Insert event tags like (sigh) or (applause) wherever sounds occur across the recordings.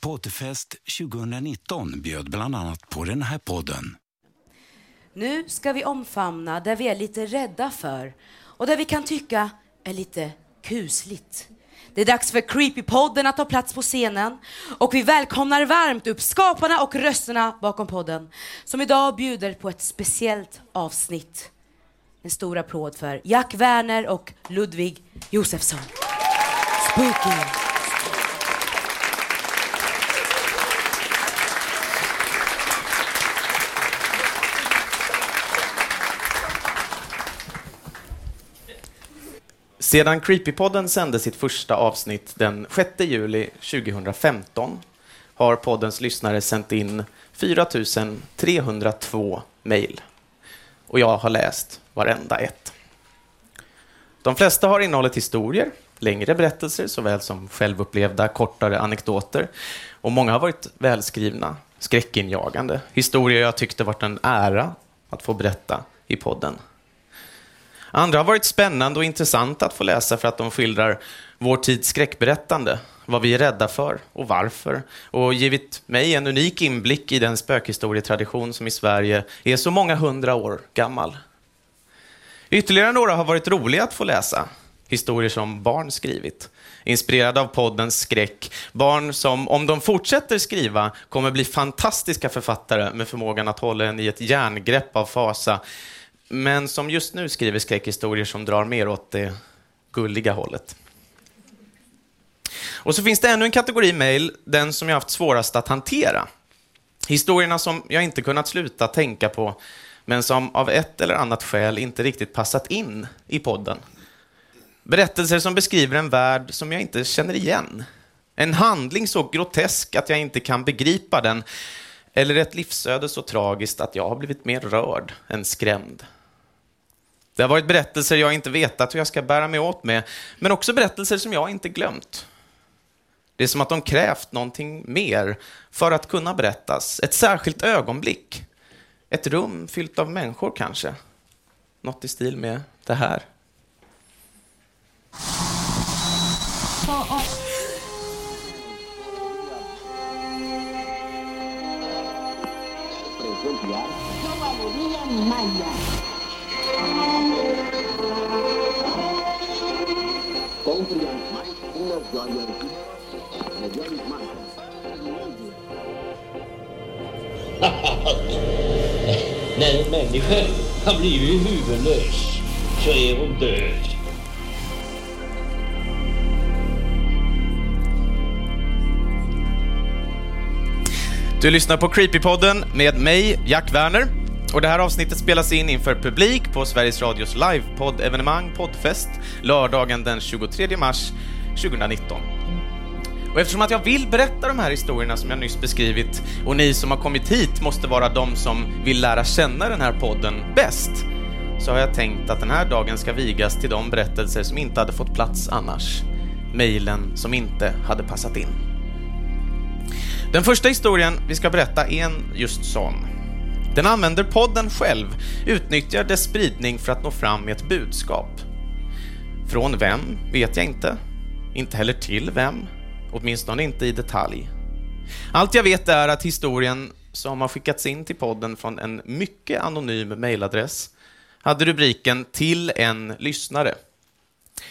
Poddfest 2019 bjöd bland annat på den här podden. Nu ska vi omfamna det vi är lite rädda för och det vi kan tycka är lite kusligt. Det är dags för Creepypodden att ta plats på scenen och vi välkomnar varmt upp skaparna och rösterna bakom podden som idag bjuder på ett speciellt avsnitt. En stor applåd för Jack Werner och Ludvig Josefsson. Spooky. Sedan Creepypodden sände sitt första avsnitt den 6 juli 2015 har poddens lyssnare sänt in 4 302 mejl. Och jag har läst varenda ett. De flesta har innehållit historier, längre berättelser såväl som självupplevda kortare anekdoter. Och många har varit välskrivna, skräckinjagande, historier jag tyckte varit en ära att få berätta i podden. Andra har varit spännande och intressanta att få läsa för att de skildrar vår tids skräckberättande, vad vi är rädda för och varför, och givit mig en unik inblick i den spökhistorietradition som i Sverige är så många hundra år gammal. Ytterligare några har varit roliga att få läsa. Historier som barn skrivit. Inspirerade av poddens skräck. Barn som, om de fortsätter skriva, kommer bli fantastiska författare med förmågan att hålla en i ett järngrepp av fasa men som just nu skriver skräckhistorier som drar mer åt det gulliga hållet. Och så finns det ännu en kategori mejl, den som jag haft svårast att hantera. Historierna som jag inte kunnat sluta tänka på, men som av ett eller annat skäl inte riktigt passat in i podden. Berättelser som beskriver en värld som jag inte känner igen. En handling så grotesk att jag inte kan begripa den, eller ett livsöde så tragiskt att jag har blivit mer rörd än skrämd. Det har varit berättelser jag inte vetat hur jag ska bära mig åt med, men också berättelser som jag inte glömt. Det är som att de krävt någonting mer för att kunna berättas. Ett särskilt ögonblick. Ett rum fyllt av människor kanske. Något i stil med det här. När en människa har blivit huvudlös så är hon död. Du lyssnar på Creepypodden med mig, Jack Werner. Och det här avsnittet spelas in inför publik på Sveriges Radios livepodd-evenemang Poddfest lördagen den 23 mars 2019. Och eftersom att jag vill berätta de här historierna som jag nyss beskrivit och ni som har kommit hit måste vara de som vill lära känna den här podden bäst, så har jag tänkt att den här dagen ska vigas till de berättelser som inte hade fått plats annars. Mejlen som inte hade passat in. Den första historien vi ska berätta är en just sån. Den använder podden själv, utnyttjar dess spridning för att nå fram med ett budskap. Från vem vet jag inte. Inte heller till vem. Åtminstone inte i detalj. Allt jag vet är att historien, som har skickats in till podden från en mycket anonym mejladress, hade rubriken ”Till en lyssnare”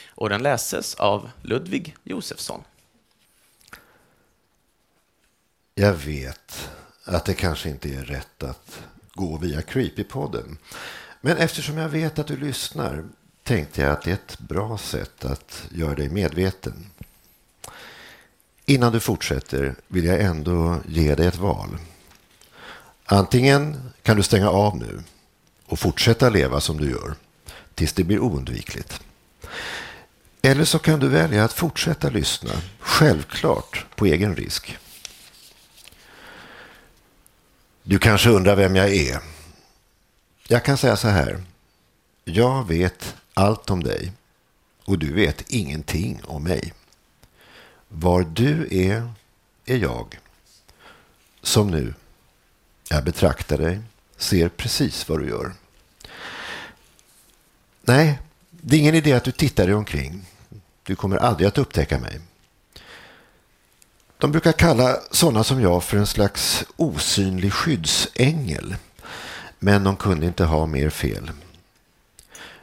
och den läses av Ludvig Josefsson. Jag vet att det kanske inte är rätt att gå via Creepypodden. Men eftersom jag vet att du lyssnar tänkte jag att det är ett bra sätt att göra dig medveten. Innan du fortsätter vill jag ändå ge dig ett val. Antingen kan du stänga av nu och fortsätta leva som du gör tills det blir oundvikligt. Eller så kan du välja att fortsätta lyssna, självklart på egen risk. Du kanske undrar vem jag är. Jag kan säga så här. Jag vet allt om dig och du vet ingenting om mig. Var du är, är jag. Som nu. Jag betraktar dig, ser precis vad du gör. Nej, det är ingen idé att du tittar dig omkring. Du kommer aldrig att upptäcka mig. De brukar kalla sådana som jag för en slags osynlig skyddsängel. Men de kunde inte ha mer fel.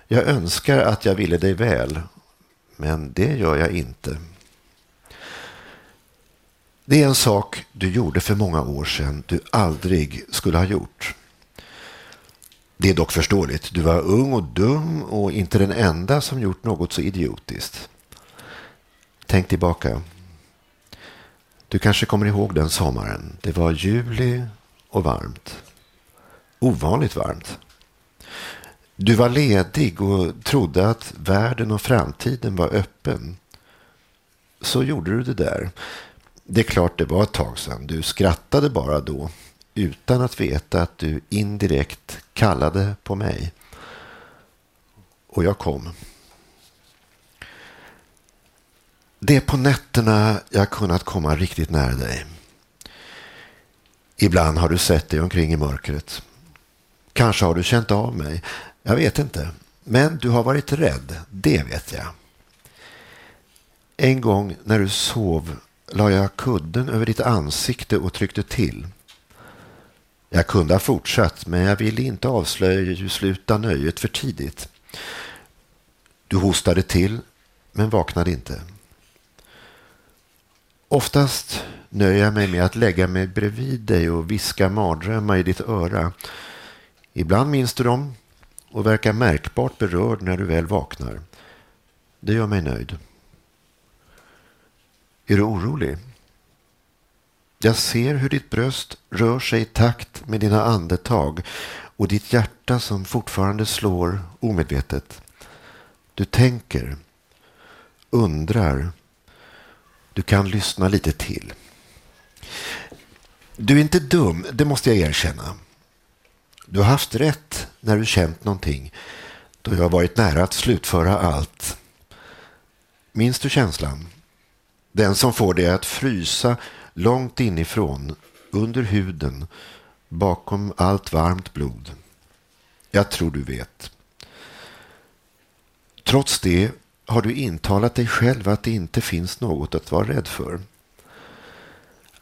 Jag önskar att jag ville dig väl, men det gör jag inte. Det är en sak du gjorde för många år sedan du aldrig skulle ha gjort. Det är dock förståeligt. Du var ung och dum och inte den enda som gjort något så idiotiskt. Tänk tillbaka. Du kanske kommer ihåg den sommaren. Det var juli och varmt. Ovanligt varmt. Du var ledig och trodde att världen och framtiden var öppen. Så gjorde du det där. Det är klart det var ett tag sedan. Du skrattade bara då utan att veta att du indirekt kallade på mig. Och jag kom. Det är på nätterna jag kunnat komma riktigt nära dig. Ibland har du sett dig omkring i mörkret. Kanske har du känt av mig. Jag vet inte. Men du har varit rädd, det vet jag. En gång när du sov la jag kudden över ditt ansikte och tryckte till. Jag kunde ha fortsatt, men jag ville inte avsluta nöjet för tidigt. Du hostade till, men vaknade inte. Oftast nöjer jag mig med att lägga mig bredvid dig och viska mardrömmar i ditt öra. Ibland minns du dem och verkar märkbart berörd när du väl vaknar. Det gör mig nöjd. Är du orolig? Jag ser hur ditt bröst rör sig i takt med dina andetag och ditt hjärta som fortfarande slår omedvetet. Du tänker, undrar. Du kan lyssna lite till. Du är inte dum, det måste jag erkänna. Du har haft rätt när du känt någonting då jag har varit nära att slutföra allt. Minns du känslan? Den som får dig att frysa långt inifrån, under huden, bakom allt varmt blod. Jag tror du vet. Trots det har du intalat dig själv att det inte finns något att vara rädd för.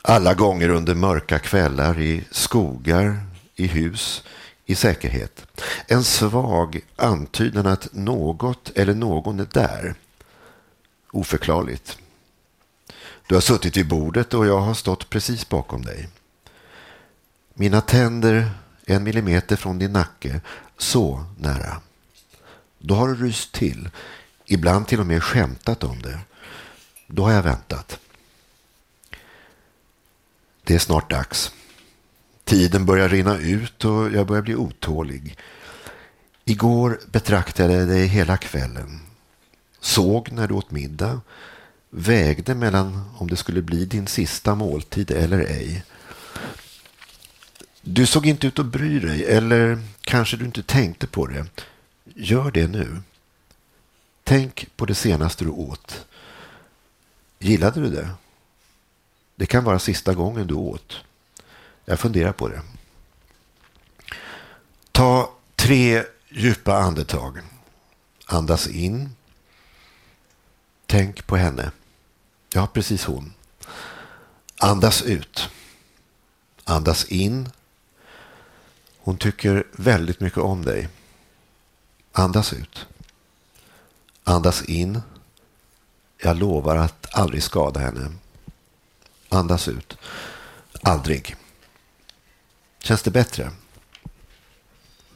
Alla gånger under mörka kvällar i skogar, i hus, i säkerhet. En svag antydan att något eller någon är där. Oförklarligt. Du har suttit vid bordet och jag har stått precis bakom dig. Mina tänder en millimeter från din nacke, så nära. Då har du ryst till, ibland till och med skämtat om det. Då har jag väntat. Det är snart dags. Tiden börjar rinna ut och jag börjar bli otålig. Igår betraktade jag dig hela kvällen. Såg när du åt middag vägde mellan om det skulle bli din sista måltid eller ej. Du såg inte ut att bry dig, eller kanske du inte tänkte på det. Gör det nu. Tänk på det senaste du åt. Gillade du det? Det kan vara sista gången du åt. Jag funderar på det. Ta tre djupa andetag. Andas in. Tänk på henne. Ja, precis hon. Andas ut. Andas in. Hon tycker väldigt mycket om dig. Andas ut. Andas in. Jag lovar att aldrig skada henne. Andas ut. Aldrig. Känns det bättre?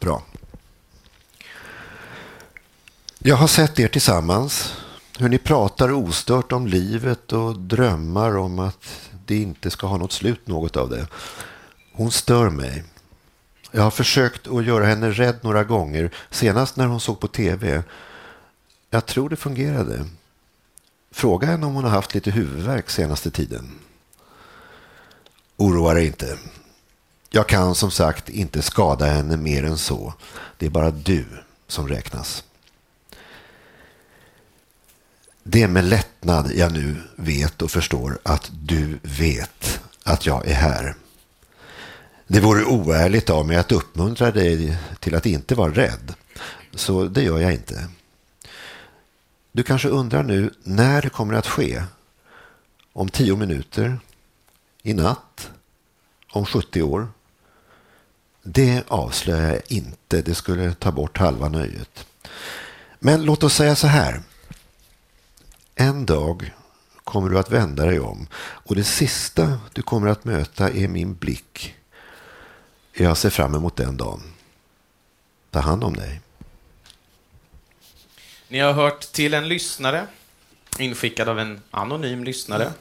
Bra. Jag har sett er tillsammans hur ni pratar ostört om livet och drömmar om att det inte ska ha något slut, något av det. Hon stör mig. Jag har försökt att göra henne rädd några gånger, senast när hon såg på tv. Jag tror det fungerade. Fråga henne om hon har haft lite huvudvärk senaste tiden. Oroa dig inte. Jag kan som sagt inte skada henne mer än så. Det är bara du som räknas. Det är med lättnad jag nu vet och förstår att du vet att jag är här. Det vore oärligt av mig att uppmuntra dig till att inte vara rädd. Så det gör jag inte. Du kanske undrar nu när det kommer att ske. Om tio minuter, i natt, om 70 år. Det avslöjar jag inte, det skulle ta bort halva nöjet. Men låt oss säga så här. En dag kommer du att vända dig om och det sista du kommer att möta är min blick. Jag ser fram emot den dagen. Ta hand om dig. Ni har hört till en lyssnare, inskickad av en anonym lyssnare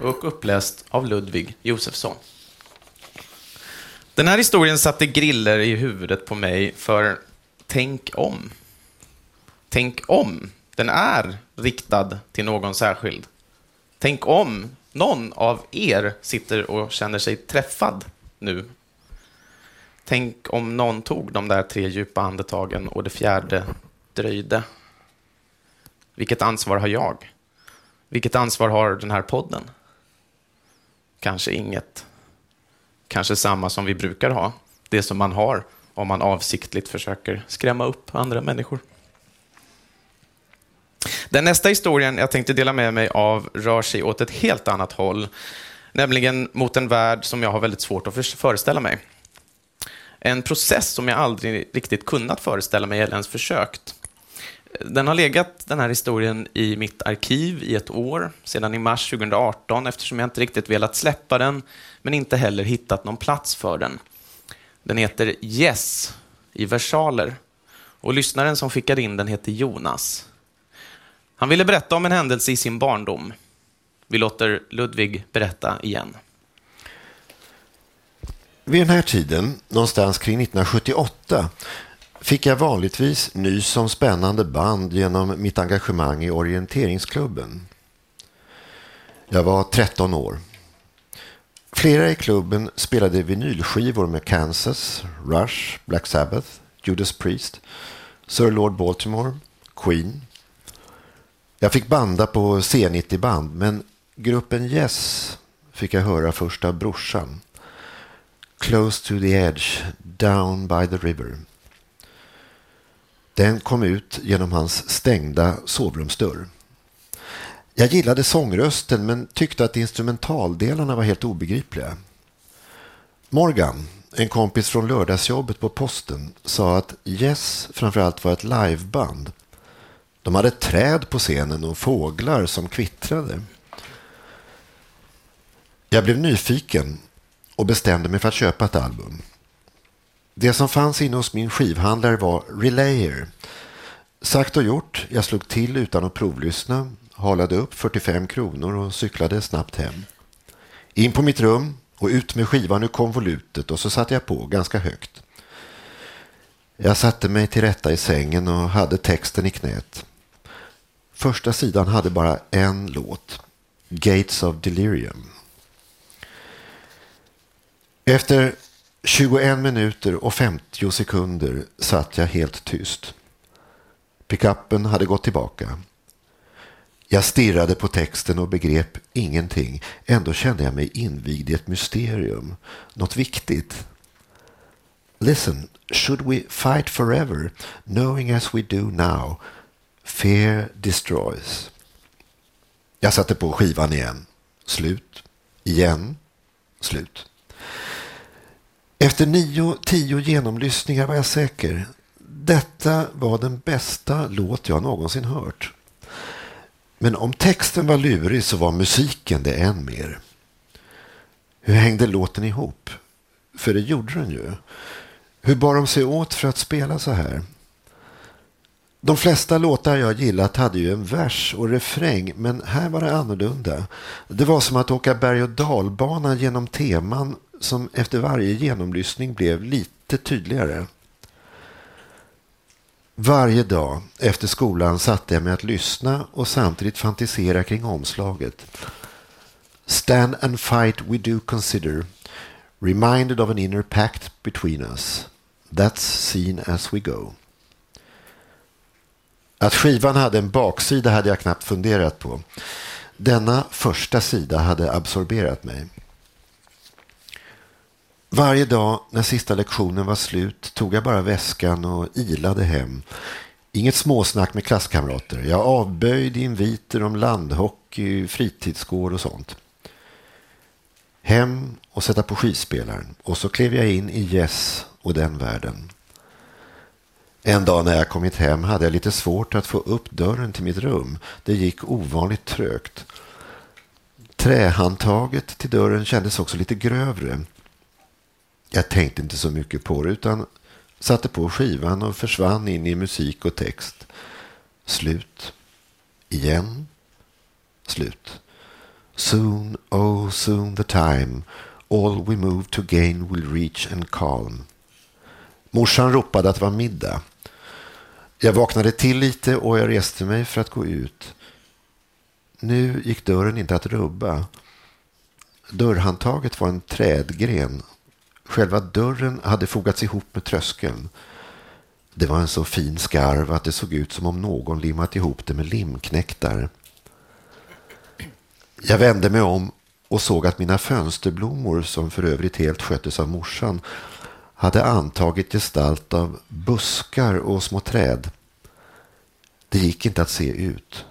och uppläst av Ludvig Josefsson. Den här historien satte griller i huvudet på mig för tänk om. Tänk om den är riktad till någon särskild. Tänk om någon av er sitter och känner sig träffad nu. Tänk om någon tog de där tre djupa andetagen och det fjärde dröjde. Vilket ansvar har jag? Vilket ansvar har den här podden? Kanske inget. Kanske samma som vi brukar ha. Det som man har om man avsiktligt försöker skrämma upp andra människor. Den nästa historien jag tänkte dela med mig av rör sig åt ett helt annat håll, nämligen mot en värld som jag har väldigt svårt att föreställa mig. En process som jag aldrig riktigt kunnat föreställa mig eller ens försökt. Den har legat, den här historien, i mitt arkiv i ett år, sedan i mars 2018, eftersom jag inte riktigt velat släppa den, men inte heller hittat någon plats för den. Den heter Yes, i versaler, och lyssnaren som skickade in den heter Jonas. Han ville berätta om en händelse i sin barndom. Vi låter Ludvig berätta igen. Vid den här tiden, någonstans kring 1978, fick jag vanligtvis nys om spännande band genom mitt engagemang i orienteringsklubben. Jag var 13 år. Flera i klubben spelade vinylskivor med Kansas, Rush, Black Sabbath, Judas Priest, Sir Lord Baltimore, Queen. Jag fick banda på C90-band, men gruppen Yes fick jag höra först av brorsan. Close to the edge, down by the river. Den kom ut genom hans stängda sovrumsdörr. Jag gillade sångrösten men tyckte att instrumentaldelarna var helt obegripliga. Morgan, en kompis från lördagsjobbet på posten, sa att Yes framförallt var ett liveband. De hade träd på scenen och fåglar som kvittrade. Jag blev nyfiken och bestämde mig för att köpa ett album. Det som fanns inne hos min skivhandlare var Relayer. Sagt och gjort, jag slog till utan att provlyssna, halade upp 45 kronor och cyklade snabbt hem. In på mitt rum och ut med skivan ur konvolutet och så satte jag på ganska högt. Jag satte mig till rätta i sängen och hade texten i knät. Första sidan hade bara en låt, Gates of Delirium. Efter 21 minuter och 50 sekunder satt jag helt tyst. Pickuppen hade gått tillbaka. Jag stirrade på texten och begrep ingenting. Ändå kände jag mig invigd i ett mysterium. Något viktigt. Listen, should we fight forever, knowing as we do now, fear destroys. Jag satte på skivan igen. Slut. Igen. Slut. Efter nio, tio genomlyssningar var jag säker. Detta var den bästa låt jag någonsin hört. Men om texten var lurig så var musiken det än mer. Hur hängde låten ihop? För det gjorde den ju. Hur bar de sig åt för att spela så här? De flesta låtar jag gillat hade ju en vers och refräng, men här var det annorlunda. Det var som att åka berg och dalbana genom teman som efter varje genomlyssning blev lite tydligare. Varje dag efter skolan satte jag mig att lyssna och samtidigt fantisera kring omslaget. Stand and fight we do consider, reminded of an inner pact between us. That's seen as we go. Att skivan hade en baksida hade jag knappt funderat på. Denna första sida hade absorberat mig. Varje dag när sista lektionen var slut tog jag bara väskan och ilade hem. Inget småsnack med klasskamrater. Jag avböjde inviter om landhockey, fritidsgård och sånt. Hem och sätta på skivspelaren. Och så klev jag in i Yes och den världen. En dag när jag kommit hem hade jag lite svårt att få upp dörren till mitt rum. Det gick ovanligt trögt. Trähandtaget till dörren kändes också lite grövre. Jag tänkte inte så mycket på det utan satte på skivan och försvann in i musik och text. Slut. Igen. Slut. Soon, oh soon the time all we move to gain will reach and calm. Morsan ropade att det var middag. Jag vaknade till lite och jag reste mig för att gå ut. Nu gick dörren inte att rubba. Dörrhandtaget var en trädgren. Själva dörren hade fogats ihop med tröskeln. Det var en så fin skarv att det såg ut som om någon limmat ihop det med limknäktar. Jag vände mig om och såg att mina fönsterblommor, som för övrigt helt sköttes av morsan, hade antagit gestalt av buskar och små träd. Det gick inte att se ut.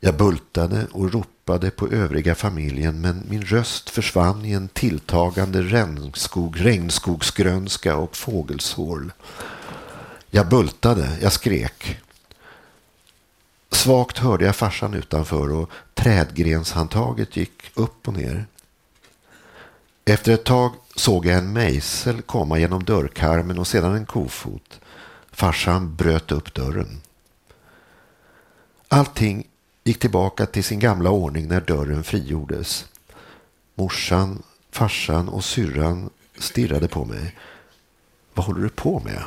Jag bultade och ropade på övriga familjen men min röst försvann i en tilltagande regnskog, regnskogsgrönska och fågelsål. Jag bultade, jag skrek. Svagt hörde jag farsan utanför och trädgrenshandtaget gick upp och ner. Efter ett tag såg jag en mejsel komma genom dörrkarmen och sedan en kofot. Farsan bröt upp dörren. Allting gick tillbaka till sin gamla ordning när dörren frigjordes. Morsan, farsan och syrran stirrade på mig. Vad håller du på med?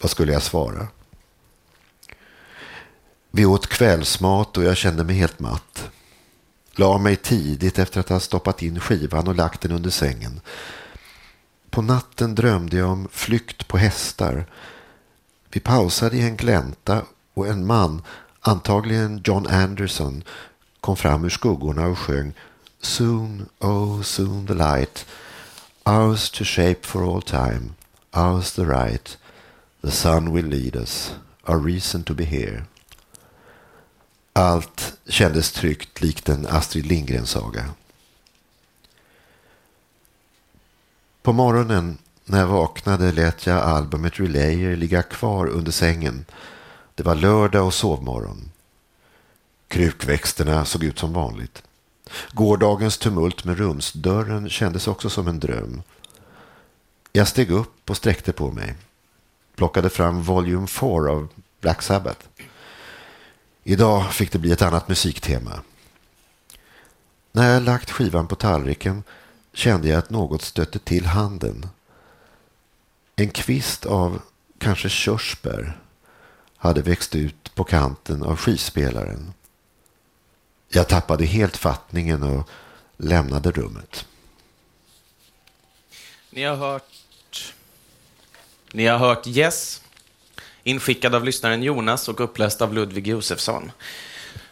Vad skulle jag svara? Vi åt kvällsmat och jag kände mig helt matt. La mig tidigt efter att ha stoppat in skivan och lagt den under sängen. På natten drömde jag om flykt på hästar. Vi pausade i en glänta och en man, antagligen John Anderson, kom fram ur skuggorna och sjöng Soon, oh soon the light, ours to shape for all time, ours the right, the sun will lead us, our reason to be here. Allt kändes tryggt likt en Astrid Lindgren-saga. På morgonen när jag vaknade lät jag albumet Relayer ligga kvar under sängen. Det var lördag och sovmorgon. Krukväxterna såg ut som vanligt. Gårdagens tumult med rumsdörren kändes också som en dröm. Jag steg upp och sträckte på mig. Plockade fram Volume 4 av Black Sabbath. Idag fick det bli ett annat musiktema. När jag lagt skivan på tallriken kände jag att något stötte till handen. En kvist av kanske körsbär hade växt ut på kanten av skivspelaren. Jag tappade helt fattningen och lämnade rummet. Ni har hört... Ni har hört Yes inskickad av lyssnaren Jonas och uppläst av Ludvig Josefsson.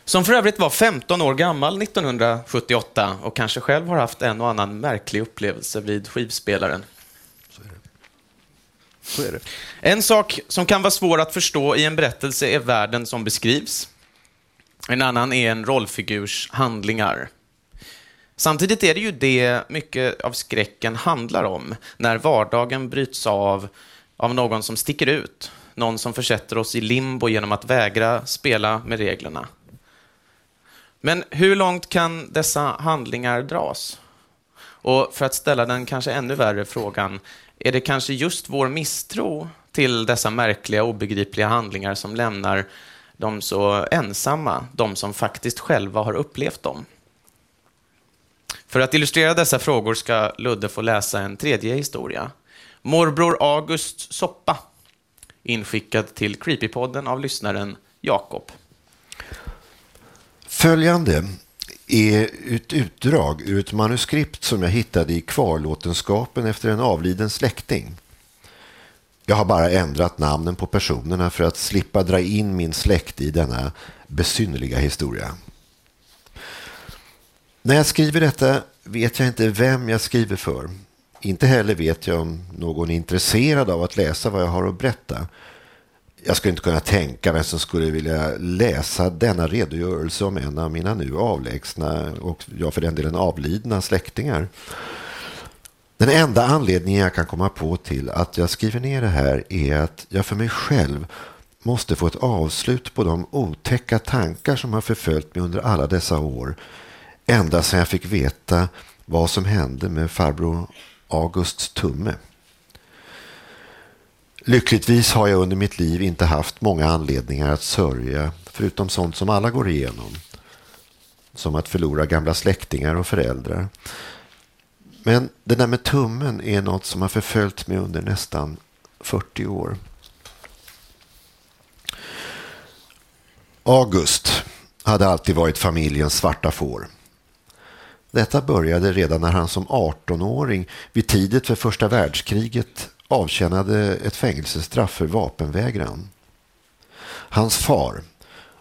Som för övrigt var 15 år gammal 1978 och kanske själv har haft en och annan märklig upplevelse vid skivspelaren. Så är det. Så är det. En sak som kan vara svår att förstå i en berättelse är världen som beskrivs. En annan är en rollfigurs handlingar. Samtidigt är det ju det mycket av skräcken handlar om, när vardagen bryts av av någon som sticker ut, någon som försätter oss i limbo genom att vägra spela med reglerna. Men hur långt kan dessa handlingar dras? Och för att ställa den kanske ännu värre frågan, är det kanske just vår misstro till dessa märkliga, obegripliga handlingar som lämnar de så ensamma, de som faktiskt själva har upplevt dem? För att illustrera dessa frågor ska Ludde få läsa en tredje historia. Morbror Augusts soppa inskickad till Creepypodden av lyssnaren Jakob. Följande är ett utdrag ur ett manuskript som jag hittade i kvarlåtenskapen efter en avliden släkting. Jag har bara ändrat namnen på personerna för att slippa dra in min släkt i denna besynnerliga historia. När jag skriver detta vet jag inte vem jag skriver för. Inte heller vet jag om någon är intresserad av att läsa vad jag har att berätta. Jag skulle inte kunna tänka vem som skulle vilja läsa denna redogörelse om en av mina nu avlägsna och jag för den delen avlidna släktingar. Den enda anledningen jag kan komma på till att jag skriver ner det här är att jag för mig själv måste få ett avslut på de otäcka tankar som har förföljt mig under alla dessa år. Ända sedan jag fick veta vad som hände med farbror Augusts tumme. Lyckligtvis har jag under mitt liv inte haft många anledningar att sörja, förutom sånt som alla går igenom. Som att förlora gamla släktingar och föräldrar. Men det där med tummen är något som har förföljt mig under nästan 40 år. August hade alltid varit familjens svarta får. Detta började redan när han som 18-åring vid tidigt för första världskriget avtjänade ett fängelsestraff för vapenvägran. Hans far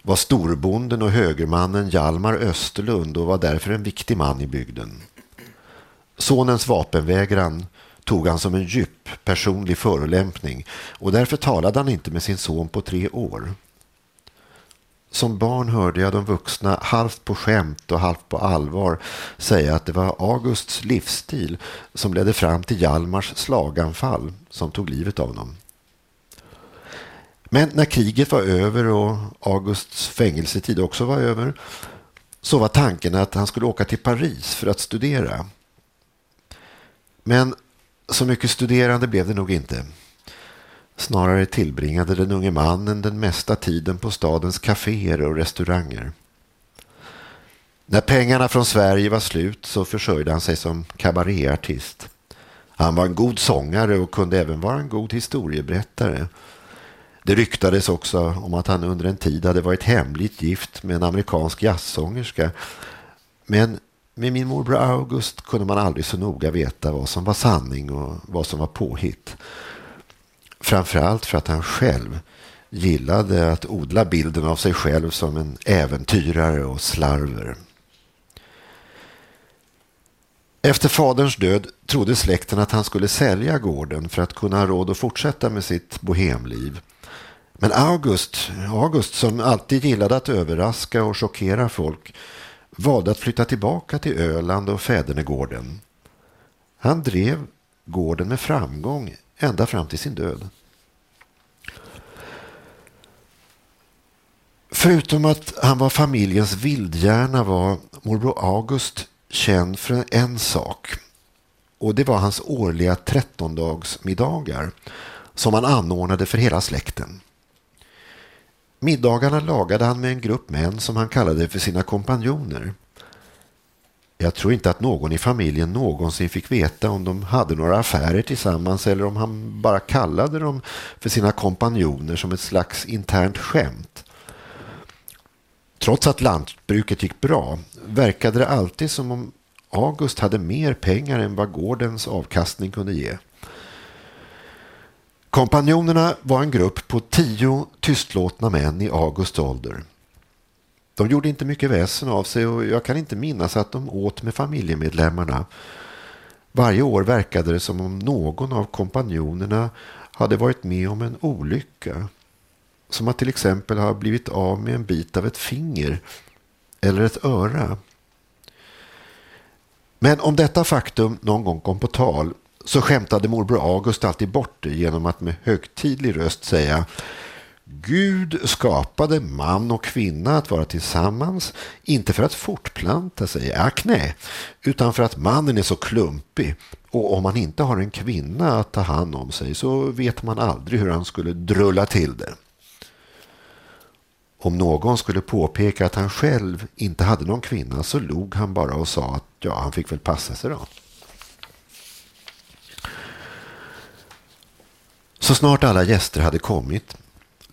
var storbonden och högermannen Jalmar Österlund och var därför en viktig man i bygden. Sonens vapenvägran tog han som en djup personlig förolämpning och därför talade han inte med sin son på tre år. Som barn hörde jag de vuxna halvt på skämt och halvt på allvar säga att det var Augusts livsstil som ledde fram till Jalmars slaganfall som tog livet av honom. Men när kriget var över och Augusts fängelsetid också var över så var tanken att han skulle åka till Paris för att studera. Men så mycket studerande blev det nog inte. Snarare tillbringade den unge mannen den mesta tiden på stadens kaféer och restauranger. När pengarna från Sverige var slut så försörjde han sig som kabaréartist. Han var en god sångare och kunde även vara en god historieberättare. Det ryktades också om att han under en tid hade varit hemligt gift med en amerikansk jazzsångerska. Men med min morbror August kunde man aldrig så noga veta vad som var sanning och vad som var påhitt. Framförallt för att han själv gillade att odla bilden av sig själv som en äventyrare och slarver. Efter faderns död trodde släkten att han skulle sälja gården för att kunna ha råd att fortsätta med sitt bohemliv. Men August, August som alltid gillade att överraska och chockera folk valde att flytta tillbaka till Öland och Fädernegården. Han drev gården med framgång ända fram till sin död. Förutom att han var familjens vildhjärna var morbror August känd för en sak. Och det var hans årliga trettondagsmiddagar som han anordnade för hela släkten. Middagarna lagade han med en grupp män som han kallade för sina kompanjoner. Jag tror inte att någon i familjen någonsin fick veta om de hade några affärer tillsammans eller om han bara kallade dem för sina kompanjoner som ett slags internt skämt. Trots att lantbruket gick bra verkade det alltid som om August hade mer pengar än vad gårdens avkastning kunde ge. Kompanjonerna var en grupp på tio tystlåtna män i Augusts ålder. De gjorde inte mycket väsen av sig och jag kan inte minnas att de åt med familjemedlemmarna. Varje år verkade det som om någon av kompanjonerna hade varit med om en olycka. Som att till exempel ha blivit av med en bit av ett finger eller ett öra. Men om detta faktum någon gång kom på tal så skämtade morbror August alltid bort det genom att med högtidlig röst säga Gud skapade man och kvinna att vara tillsammans, inte för att fortplanta sig, ack nej, utan för att mannen är så klumpig och om man inte har en kvinna att ta hand om sig så vet man aldrig hur han skulle drulla till det. Om någon skulle påpeka att han själv inte hade någon kvinna så log han bara och sa att ja, han fick väl passa sig då. Så snart alla gäster hade kommit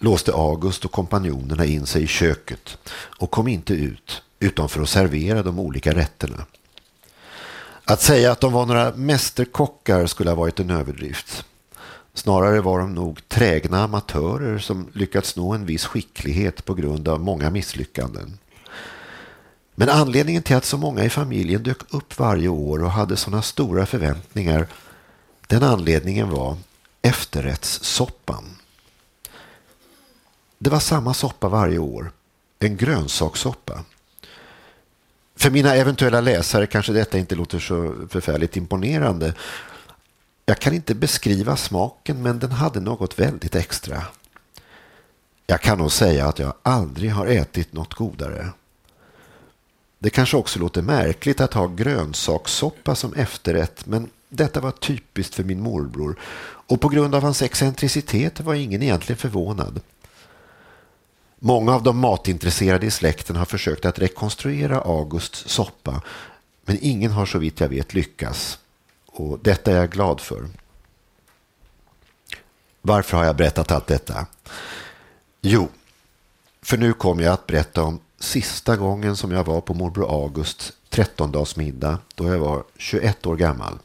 låste August och kompanjonerna in sig i köket och kom inte ut utom för att servera de olika rätterna. Att säga att de var några mästerkockar skulle ha varit en överdrift. Snarare var de nog trägna amatörer som lyckats nå en viss skicklighet på grund av många misslyckanden. Men anledningen till att så många i familjen dök upp varje år och hade sådana stora förväntningar, den anledningen var efterrättssoppan. Det var samma soppa varje år. En grönsakssoppa. För mina eventuella läsare kanske detta inte låter så förfärligt imponerande. Jag kan inte beskriva smaken men den hade något väldigt extra. Jag kan nog säga att jag aldrig har ätit något godare. Det kanske också låter märkligt att ha grönsakssoppa som efterrätt men detta var typiskt för min morbror och på grund av hans excentricitet var ingen egentligen förvånad. Många av de matintresserade i släkten har försökt att rekonstruera Augusts soppa men ingen har så vitt jag vet lyckats. Och detta är jag glad för. Varför har jag berättat allt detta? Jo, för nu kommer jag att berätta om sista gången som jag var på morbror Augusts trettondagsmiddag då jag var 21 år gammal.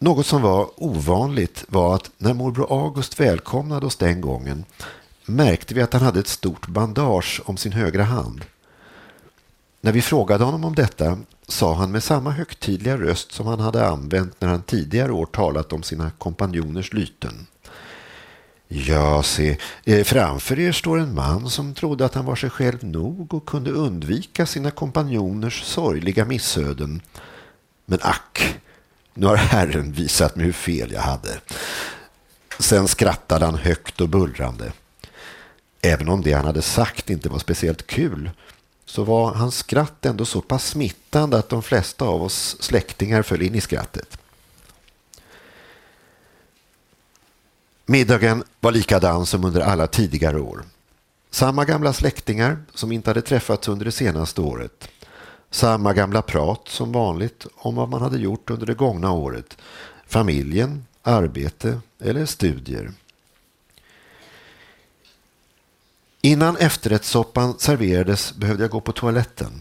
Något som var ovanligt var att när morbror August välkomnade oss den gången märkte vi att han hade ett stort bandage om sin högra hand. När vi frågade honom om detta sa han med samma högtidliga röst som han hade använt när han tidigare år talat om sina kompanjoners lyten. Ja, se, eh, framför er står en man som trodde att han var sig själv nog och kunde undvika sina kompanjoners sorgliga missöden. Men ack, nu har Herren visat mig hur fel jag hade. Sen skrattade han högt och bullrande. Även om det han hade sagt inte var speciellt kul så var hans skratt ändå så pass smittande att de flesta av oss släktingar föll in i skrattet. Middagen var likadan som under alla tidigare år. Samma gamla släktingar som inte hade träffats under det senaste året. Samma gamla prat som vanligt om vad man hade gjort under det gångna året. Familjen, arbete eller studier. Innan efterrättssoppan serverades behövde jag gå på toaletten.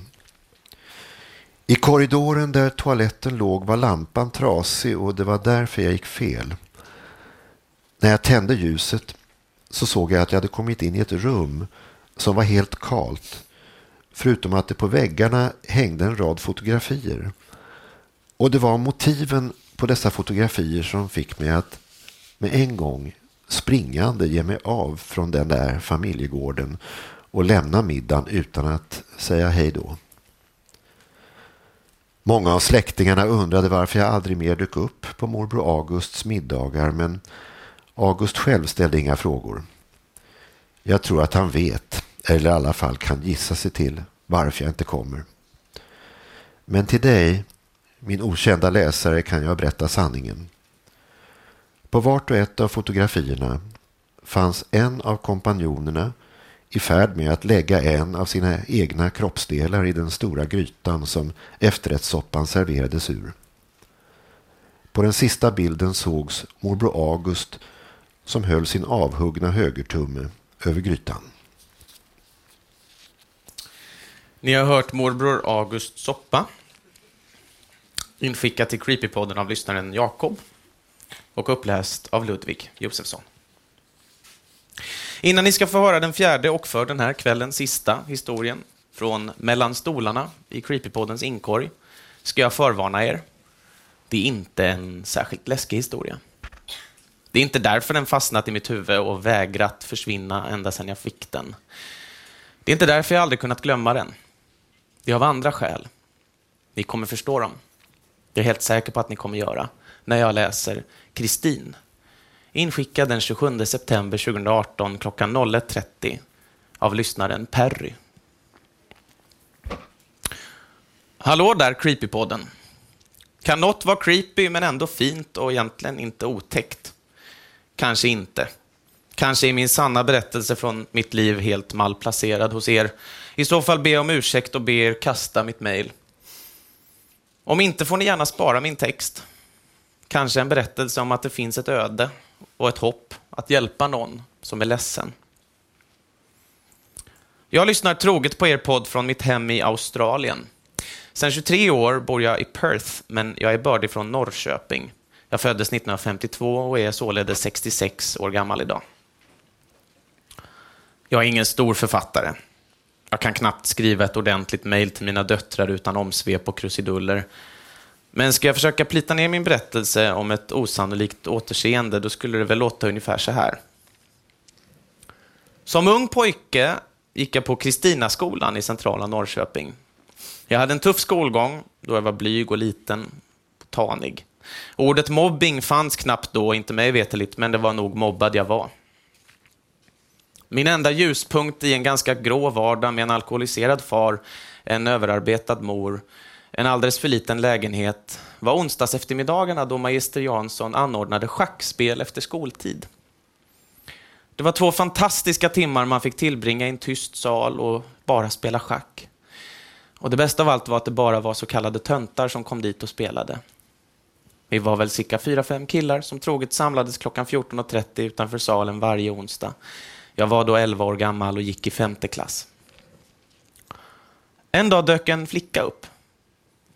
I korridoren där toaletten låg var lampan trasig och det var därför jag gick fel. När jag tände ljuset så såg jag att jag hade kommit in i ett rum som var helt kalt. Förutom att det på väggarna hängde en rad fotografier. Och det var motiven på dessa fotografier som fick mig att med en gång springande ge mig av från den där familjegården och lämna middagen utan att säga hej då. Många av släktingarna undrade varför jag aldrig mer dök upp på morbror Augusts middagar men August själv ställde inga frågor. Jag tror att han vet, eller i alla fall kan gissa sig till, varför jag inte kommer. Men till dig, min okända läsare, kan jag berätta sanningen. På vart och ett av fotografierna fanns en av kompanjonerna i färd med att lägga en av sina egna kroppsdelar i den stora grytan som efterrättssoppan serverades ur. På den sista bilden sågs morbror August som höll sin avhuggna högertumme över grytan. Ni har hört morbror August soppa. Inskickat till Creepypodden av lyssnaren Jakob och uppläst av Ludvig Josefsson. Innan ni ska få höra den fjärde och för den här kvällen sista historien från Mellan stolarna i Creepypoddens inkorg ska jag förvarna er. Det är inte en särskilt läskig historia. Det är inte därför den fastnat i mitt huvud och vägrat försvinna ända sedan jag fick den. Det är inte därför jag aldrig kunnat glömma den. Det är av andra skäl. Ni kommer förstå dem. Jag är helt säker på att ni kommer göra när jag läser Kristin. Inskickad den 27 september 2018 klockan 01.30 av lyssnaren Perry. Hallå där, Creepypodden. Kan något vara creepy men ändå fint och egentligen inte otäckt? Kanske inte. Kanske är min sanna berättelse från mitt liv helt malplacerad hos er. I så fall ber jag om ursäkt och ber er kasta mitt mejl. Om inte får ni gärna spara min text. Kanske en berättelse om att det finns ett öde och ett hopp att hjälpa någon som är ledsen. Jag lyssnar troget på er podd från mitt hem i Australien. Sedan 23 år bor jag i Perth, men jag är bördig från Norrköping. Jag föddes 1952 och är således 66 år gammal idag. Jag är ingen stor författare. Jag kan knappt skriva ett ordentligt mejl till mina döttrar utan omsvep och krusiduller. Men ska jag försöka plita ner min berättelse om ett osannolikt återseende, då skulle det väl låta ungefär så här. Som ung pojke gick jag på Kristinaskolan i centrala Norrköping. Jag hade en tuff skolgång då jag var blyg och liten, tanig. Ordet mobbing fanns knappt då, inte mig veteligt, men det var nog mobbad jag var. Min enda ljuspunkt i en ganska grå vardag med en alkoholiserad far, en överarbetad mor, en alldeles för liten lägenhet var onsdags eftermiddagarna då magister Jansson anordnade schackspel efter skoltid. Det var två fantastiska timmar man fick tillbringa i en tyst sal och bara spela schack. Och det bästa av allt var att det bara var så kallade töntar som kom dit och spelade. Vi var väl cirka fyra, fem killar som troget samlades klockan 14.30 utanför salen varje onsdag. Jag var då 11 år gammal och gick i femte klass. En dag dök en flicka upp.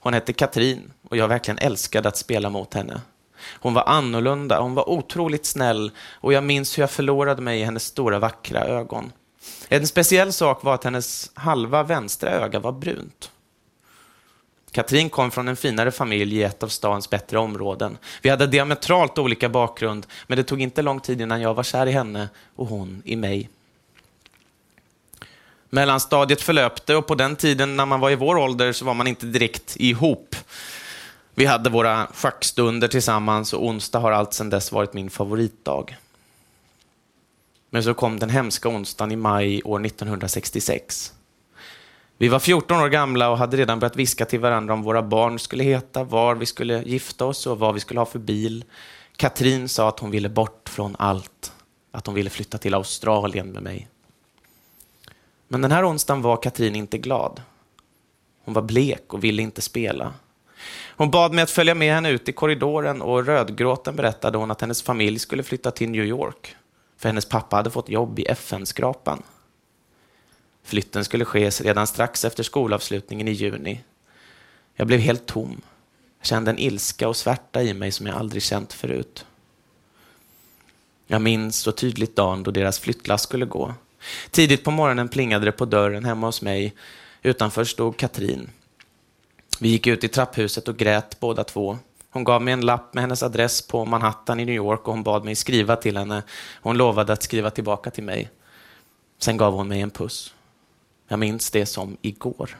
Hon hette Katrin och jag verkligen älskade att spela mot henne. Hon var annorlunda, hon var otroligt snäll och jag minns hur jag förlorade mig i hennes stora vackra ögon. En speciell sak var att hennes halva vänstra öga var brunt. Katrin kom från en finare familj i ett av stans bättre områden. Vi hade diametralt olika bakgrund, men det tog inte lång tid innan jag var kär i henne och hon i mig. Mellanstadiet förlöpte och på den tiden när man var i vår ålder så var man inte direkt ihop. Vi hade våra schackstunder tillsammans och onsdag har allt sedan dess varit min favoritdag. Men så kom den hemska onsdagen i maj år 1966. Vi var 14 år gamla och hade redan börjat viska till varandra om våra barn skulle heta, var vi skulle gifta oss och vad vi skulle ha för bil. Katrin sa att hon ville bort från allt, att hon ville flytta till Australien med mig. Men den här onsdagen var Katrin inte glad. Hon var blek och ville inte spela. Hon bad mig att följa med henne ut i korridoren och rödgråten berättade hon att hennes familj skulle flytta till New York, för hennes pappa hade fått jobb i FN-skrapan. Flytten skulle ske redan strax efter skolavslutningen i juni. Jag blev helt tom. Jag kände en ilska och svärta i mig som jag aldrig känt förut. Jag minns så tydligt dagen då deras flyttlass skulle gå. Tidigt på morgonen plingade det på dörren hemma hos mig. Utanför stod Katrin. Vi gick ut i trapphuset och grät båda två. Hon gav mig en lapp med hennes adress på Manhattan i New York och hon bad mig skriva till henne. Hon lovade att skriva tillbaka till mig. Sen gav hon mig en puss. Jag minns det som igår.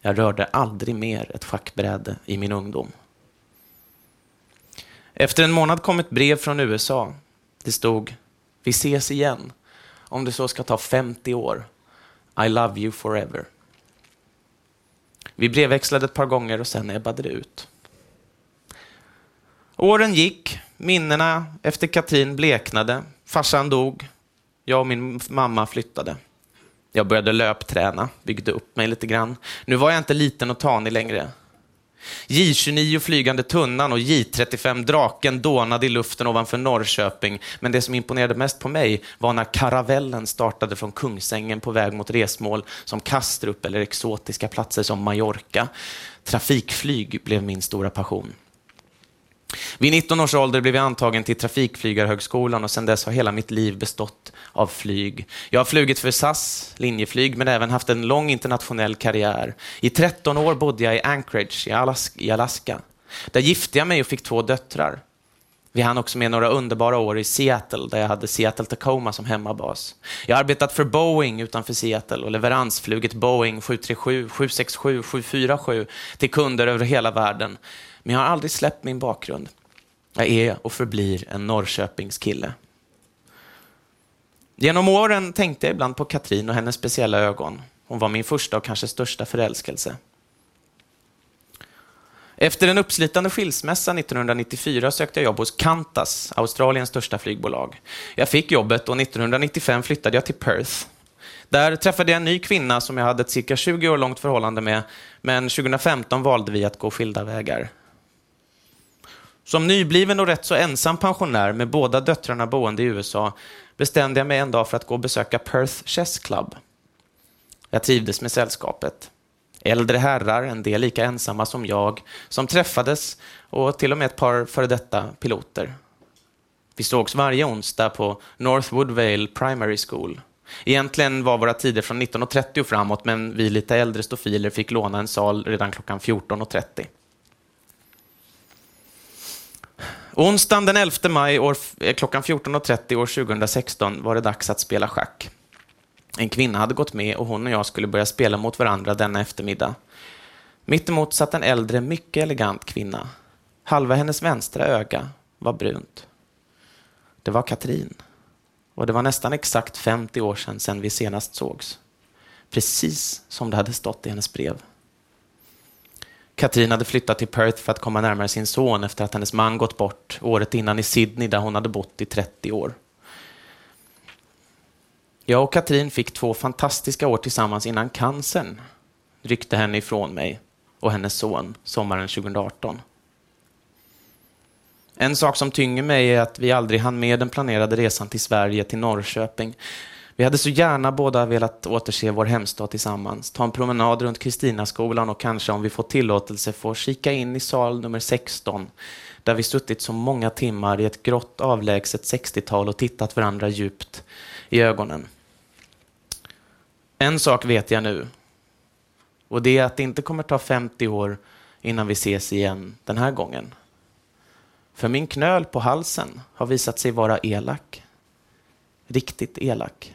Jag rörde aldrig mer ett schackbräde i min ungdom. Efter en månad kom ett brev från USA. Det stod Vi ses igen, om det så ska ta 50 år. I love you forever. Vi brevväxlade ett par gånger och sen ebbade det ut. Åren gick, minnena efter Katrin bleknade, farsan dog, jag och min mamma flyttade. Jag började löpträna, byggde upp mig lite grann. Nu var jag inte liten och tanig längre. J29 flygande tunnan och J35 draken dånade i luften ovanför Norrköping. Men det som imponerade mest på mig var när karavellen startade från Kungsängen på väg mot resmål som Kastrup eller exotiska platser som Mallorca. Trafikflyg blev min stora passion. Vid 19 års ålder blev jag antagen till Trafikflygarhögskolan och sedan dess har hela mitt liv bestått av flyg. Jag har flugit för SAS, Linjeflyg, men även haft en lång internationell karriär. I 13 år bodde jag i Anchorage i Alaska. Där gifte jag mig och fick två döttrar. Vi hann också med några underbara år i Seattle där jag hade Seattle Tacoma som hemmabas. Jag har arbetat för Boeing utanför Seattle och leveransflugit Boeing 737, 767, 747 till kunder över hela världen. Men jag har aldrig släppt min bakgrund. Jag är och förblir en Norrköpingskille. Genom åren tänkte jag ibland på Katrin och hennes speciella ögon. Hon var min första och kanske största förälskelse. Efter en uppslitande skilsmässa 1994 sökte jag jobb hos Qantas, Australiens största flygbolag. Jag fick jobbet och 1995 flyttade jag till Perth. Där träffade jag en ny kvinna som jag hade ett cirka 20 år långt förhållande med, men 2015 valde vi att gå skilda vägar. Som nybliven och rätt så ensam pensionär med båda döttrarna boende i USA bestämde jag mig en dag för att gå och besöka Perth Chess Club. Jag trivdes med sällskapet. Äldre herrar, en del lika ensamma som jag, som träffades och till och med ett par före detta piloter. Vi sågs varje onsdag på North Woodvale Primary School. Egentligen var våra tider från 19.30 och framåt, men vi lite äldre stofiler fick låna en sal redan klockan 14.30. Onsdagen den 11 maj år, eh, klockan 14.30 år 2016 var det dags att spela schack. En kvinna hade gått med och hon och jag skulle börja spela mot varandra denna eftermiddag. Mittemot satt en äldre, mycket elegant kvinna. Halva hennes vänstra öga var brunt. Det var Katrin. Och det var nästan exakt 50 år sedan, sedan vi senast sågs. Precis som det hade stått i hennes brev. Katrin hade flyttat till Perth för att komma närmare sin son efter att hennes man gått bort året innan i Sydney där hon hade bott i 30 år. Jag och Katrin fick två fantastiska år tillsammans innan cancern ryckte henne ifrån mig och hennes son sommaren 2018. En sak som tynger mig är att vi aldrig hann med den planerade resan till Sverige, till Norrköping. Vi hade så gärna båda velat återse vår hemstad tillsammans, ta en promenad runt Kristinaskolan och kanske om vi får tillåtelse få kika in i sal nummer 16, där vi suttit så många timmar i ett grått avlägset 60-tal och tittat varandra djupt i ögonen. En sak vet jag nu, och det är att det inte kommer ta 50 år innan vi ses igen den här gången. För min knöl på halsen har visat sig vara elak. Riktigt elak.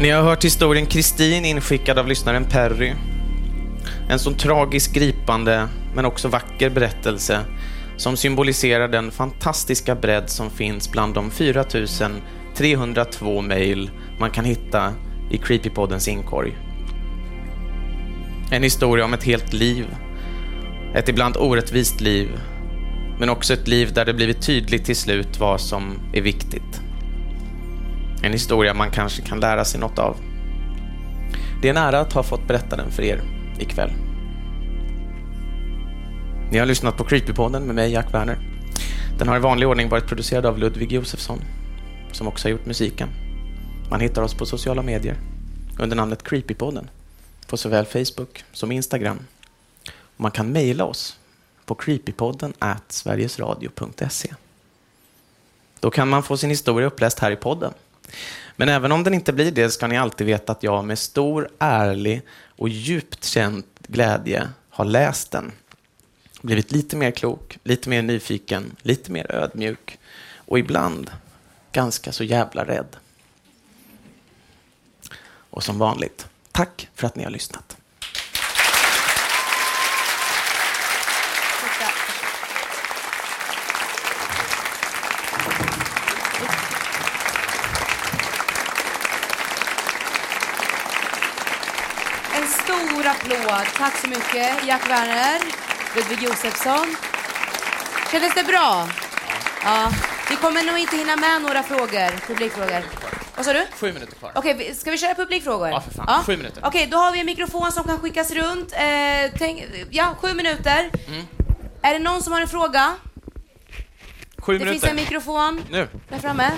Ni har hört historien Kristin inskickad av lyssnaren Perry. En sån tragisk, gripande men också vacker berättelse som symboliserar den fantastiska bredd som finns bland de 4302 mejl man kan hitta i Creepypoddens inkorg. En historia om ett helt liv. Ett ibland orättvist liv. Men också ett liv där det blivit tydligt till slut vad som är viktigt. En historia man kanske kan lära sig något av. Det är en ära att ha fått berätta den för er ikväll. Ni har lyssnat på Creepypodden med mig, Jack Werner. Den har i vanlig ordning varit producerad av Ludvig Josefsson, som också har gjort musiken. Man hittar oss på sociala medier under namnet Creepypodden på såväl Facebook som Instagram. Man kan mejla oss på creepypodden at sverigesradio.se. Då kan man få sin historia uppläst här i podden. Men även om den inte blir det ska ni alltid veta att jag med stor, ärlig och djupt känd glädje har läst den. Blivit lite mer klok, lite mer nyfiken, lite mer ödmjuk och ibland ganska så jävla rädd. Och som vanligt, tack för att ni har lyssnat. Applåd. Tack så mycket, Jack Werner, Ludvig Josefsson. Kändes det bra? Ja. Vi kommer nog inte hinna med några frågor, publikfrågor. Vad sa du? Sju minuter kvar. Okej, vi- ska vi köra publikfrågor? Ja, för fan. Sju minuter. Okej, då har vi en mikrofon som kan skickas runt. Eh, tänk, ja, sju minuter. Mm. Är det någon som har en fråga? Sju Det minuter. finns en mikrofon Nu. där framme.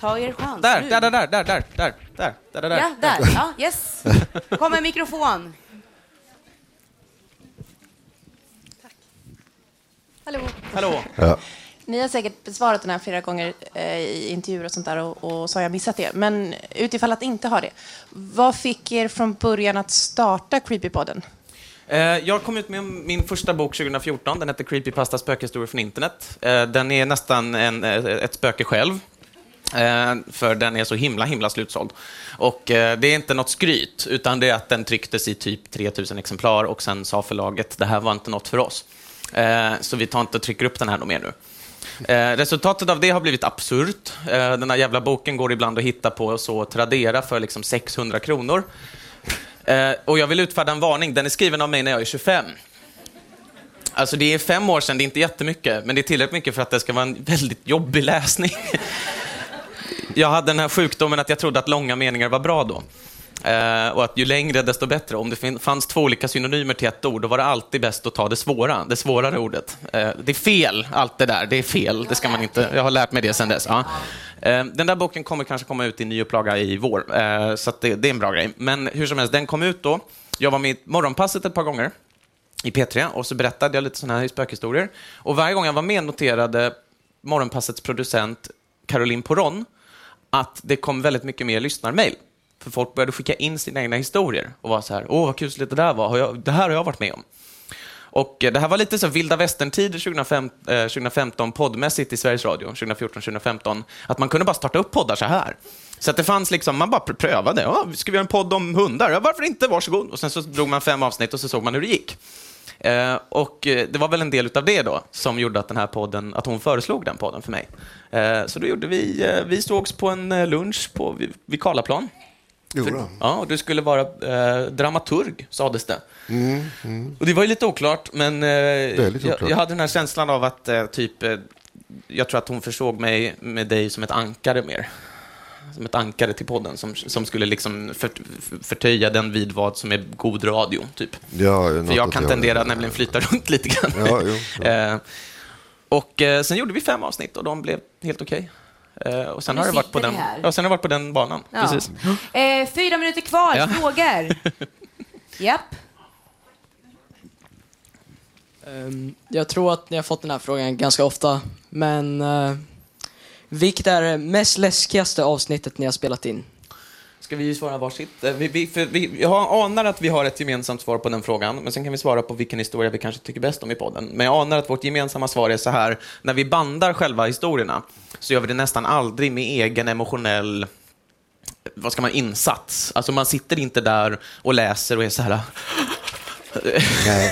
Ta er chans Där, nu. där, där, där, där, där, där, där, där, där. Ja, där. Ja, yes. Kom en mikrofon. Hallå. Ja. Ni har säkert besvarat den här flera gånger eh, i intervjuer och sånt där och, och så har jag missat det. Men utifall att inte har det, vad fick er från början att starta Creepypodden? Eh, Jag kom ut med min första bok 2014. Den heter Creepypasta spökhistorier från internet. Eh, Den är nästan en, eh, ett spöke själv. Eh, För den är så himla, himla slutsåld. Och eh, det är inte något skryt, utan det är att den trycktes i typ 3000 exemplar och sen sa förlaget, det här var inte något för oss. Eh, Så vi tar inte och trycker upp den här något mer nu. Eh, resultatet av det har blivit absurt. Eh, den här jävla boken går ibland att hitta på så Tradera för liksom 600 kronor. Eh, och jag vill utfärda en varning. Den är skriven av mig när jag är 25. Alltså det är fem år sedan, det är inte jättemycket, men det är tillräckligt mycket för att det ska vara en väldigt jobbig läsning. (laughs) jag hade den här sjukdomen att jag trodde att långa meningar var bra då. Eh, och att ju längre desto bättre. Om det fanns två olika synonymer till ett ord, då var det alltid bäst att ta det svåra, det svårare ordet. Eh, det är fel, allt det där. Det är fel, det ska man inte... Jag har lärt mig det sen dess. Ja. Eh, den där boken kommer kanske komma ut i ny upplaga i vår, eh, så att det, det är en bra grej. Men hur som helst, den kom ut då. Jag var med i Morgonpasset ett par gånger i P3 och så berättade jag lite sådana här spökhistorier. Och varje gång jag var med noterade Morgonpassets producent Caroline Poron att det kom väldigt mycket mer lyssnarmail. För folk började skicka in sina egna historier och var så här, åh vad kusligt det där var, Har jag, det här har jag varit med om. Och eh, det här var lite så vilda västern-tider 2015 eh, poddmässigt i Sveriges Radio, 2014-2015, att man kunde bara starta upp poddar så här. Så att det fanns liksom, man bara pr- prövade, ja, ska vi göra en podd om hundar? Ja, varför inte, varsågod. Och sen så drog man fem avsnitt och så såg man hur det gick. Eh, och eh, det var väl en del av det då som gjorde att den här podden, att hon föreslog den podden för mig. Eh, så då gjorde vi, eh, vi sågs på en lunch på, vid, vid Karlaplan. För-. Ja, du skulle vara eh, dramaturg, sades det. Och det var ju lite oklart, men eh, jag, oklart. jag hade den här känslan av att eh, typ, eh, jag tror att hon försåg mig med dig som ett ankare mer. Som ett ankare till podden som, som skulle liksom för, för, förtöja den vid vad som är god radio, typ. Ja, För jag kan tendera nämligen flytta runt lite grann. Ja, jo, ja. (laughs) Eh, och eh, sen gjorde vi fem avsnitt och de blev helt okej. Eh, och sen har, det varit på den, ja, sen har det varit på den banan. Ja. Precis. (laughs) Eh, fyra minuter kvar, Ja. frågor. (laughs) Japp. Ehm, Jag tror att ni har fått den här frågan ganska ofta, men eh, vilket är det mest läskigaste avsnittet ni har spelat in? Ska vi svara varsitt? Eh, Vi, vi, vi, jag anar att vi har ett gemensamt svar på den frågan, men sen kan vi svara på vilken historia vi kanske tycker bäst om i podden. Men jag anar att vårt gemensamma svar är så här, när vi bandar själva historierna så gör vi det nästan aldrig med egen emotionell vad ska man, insats. Alltså man sitter inte där och läser och är så här, (laughs) Nej,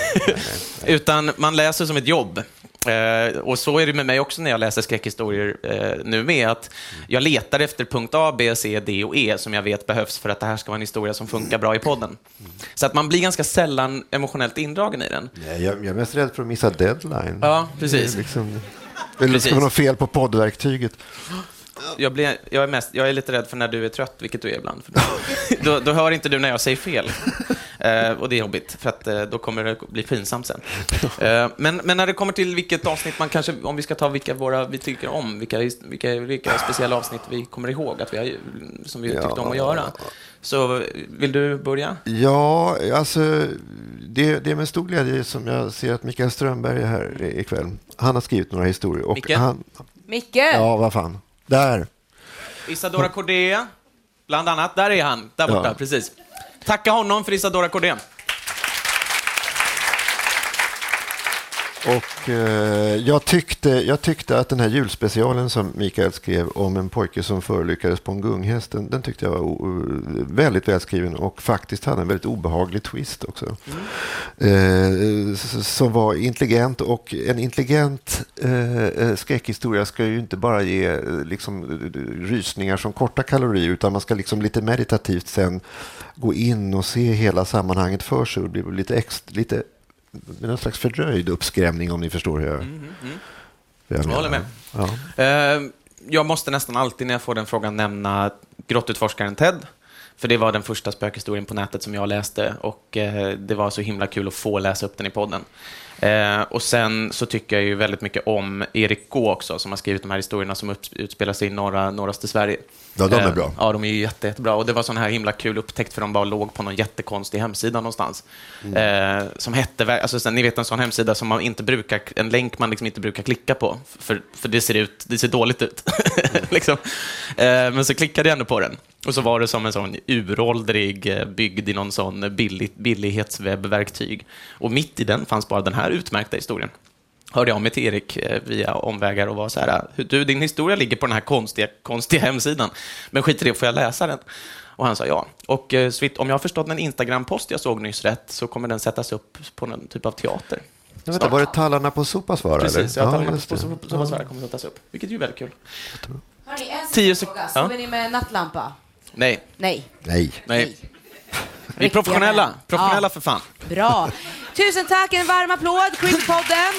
utan man läser som ett jobb. Eh, och så är det med mig också när jag läser skräckhistorier eh, nu med, att jag letar efter punkt A, B, C, D och E som jag vet behövs för att det här ska vara en historia som funkar bra i podden. Så att man blir ganska sällan emotionellt indragen i den. Nej, jag, jag är mest rädd för att missa deadline. Ja, precis. Liksom, eller Precis. ska vara något fel på poddverktyget. Jag, blir, jag, är mest, jag är lite rädd för när du är trött, vilket du är ibland. Då, då, då hör inte du när jag säger fel. Eh, och det är jobbigt, för att eh, då kommer det bli pinsamt sen. (laughs) Eh, men, men när det kommer till vilket avsnitt man kanske, om vi ska ta vilka våra vi tycker om, vilka, vilka, vilka speciella avsnitt vi kommer ihåg att vi har, som vi tyckte om att göra. Så vill du börja? Ja, alltså det, det är med stor glädje som jag ser att Mikael Strömberg är här i- ikväll. Han har skrivit några historier. Och Micke? han, Micke. ja, vad fan. Där. Isadora Cordea, bland annat. Där är han, där borta, Ja. precis. Tacka honom för Isadora Cordén. Och eh, jag, tyckte, jag tyckte att den här julspecialen som Mikael skrev om en pojke som förolyckades på en gunghäst, den, den tyckte jag var o, väldigt välskriven och faktiskt hade en väldigt obehaglig twist också. Eh, som var intelligent och en intelligent eh, eh skräckhistoria ska ju inte bara ge eh, liksom, rysningar som korta kalorier utan man ska liksom lite meditativt sen gå in och se hela sammanhanget för sig och bli lite, extra, lite med någon slags fördröjd uppskrämning om ni förstår hur jag, hur jag Jag håller med. Ja. Eh, Jag måste nästan alltid när jag får den frågan nämna grottutforskaren Ted. För det var den första spökhistorien på nätet som jag läste och eh, det var så himla kul att få läsa upp den i podden. Eh, och sen så tycker jag ju väldigt mycket om Erik Gå också, som har skrivit de här historierna som utspelar sig i norra, norraste Sverige. Ja, de är Eh, bra. Ja, de är ju jätte, jättebra. Och det var sån här himla kul upptäckt för de bara låg på någon jättekonstig hemsida någonstans. Mm. Eh, som hette, alltså, sen, ni vet en sån hemsida som man inte brukar, en länk man liksom inte brukar klicka på, för, för det ser ut, det ser dåligt ut. (laughs) liksom. eh, men så klickade jag ändå på den. Och så var det som en sån uråldrig, eh, byggd i någon sån billig, billighetswebbverktyg. Och mitt i den fanns bara den här utmärkta historien hörde jag mig till Erik eh, via omvägar och var så här, du, din historia ligger på den här konstiga, konstiga hemsidan, men skit i det, får jag läsa den? Och han sa ja. Och eh, om jag har förstått en Instagram-post jag såg nyss rätt, så kommer den sättas upp på någon typ av teater. Jag vet inte, var det Tallarna på Sopasvara? Precis, eller? jag tar just på så kommer sättas upp, vilket är ju väldigt kul. Hörni, en Tio sista fråga. ja. Sover ni med nattlampa? Nej, Nej. Nej. nej. (laughs) Vi är professionella, professionella Ja. för fan. Bra. Tusen tack, en varm applåd, Creepypodden.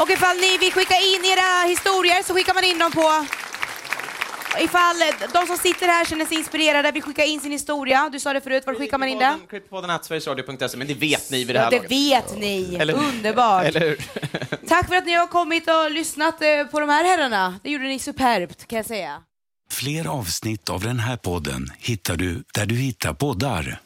Och ifall ni vill skicka in era historier så skickar man in dem på ifall de som sitter här känner sig inspirerade, vill skicka in sin historia. Du sa det förut, var skickar man in det? At sverigesradio.se, men det vet ni vid det Ja, här det laget. vet ni. Eller- Underbart. Eller hur? Tack för att ni har kommit och lyssnat eh, på de här herrarna. Det gjorde ni superbt, kan jag säga. Fler avsnitt av den här podden hittar du där du hittar poddar.